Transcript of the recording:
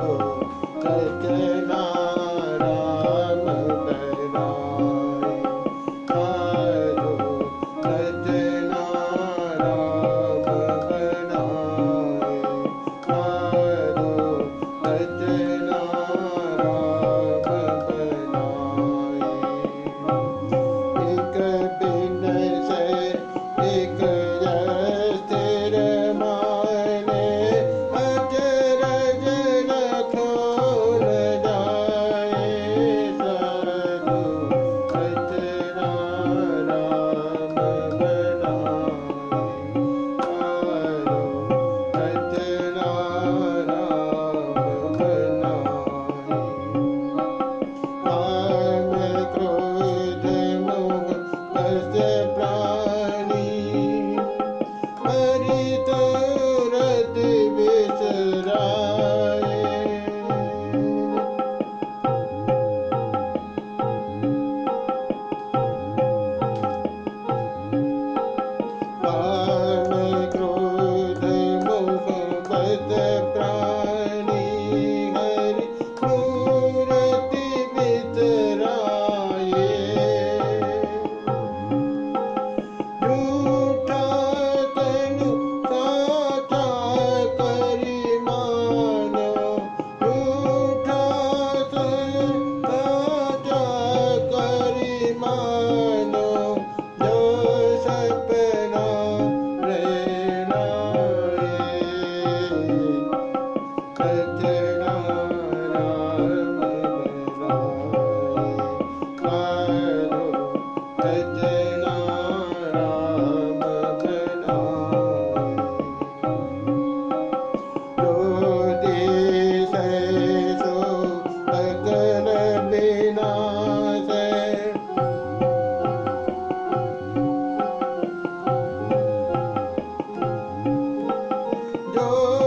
कर्चना Rajna राजनाभना Blah. Senhor.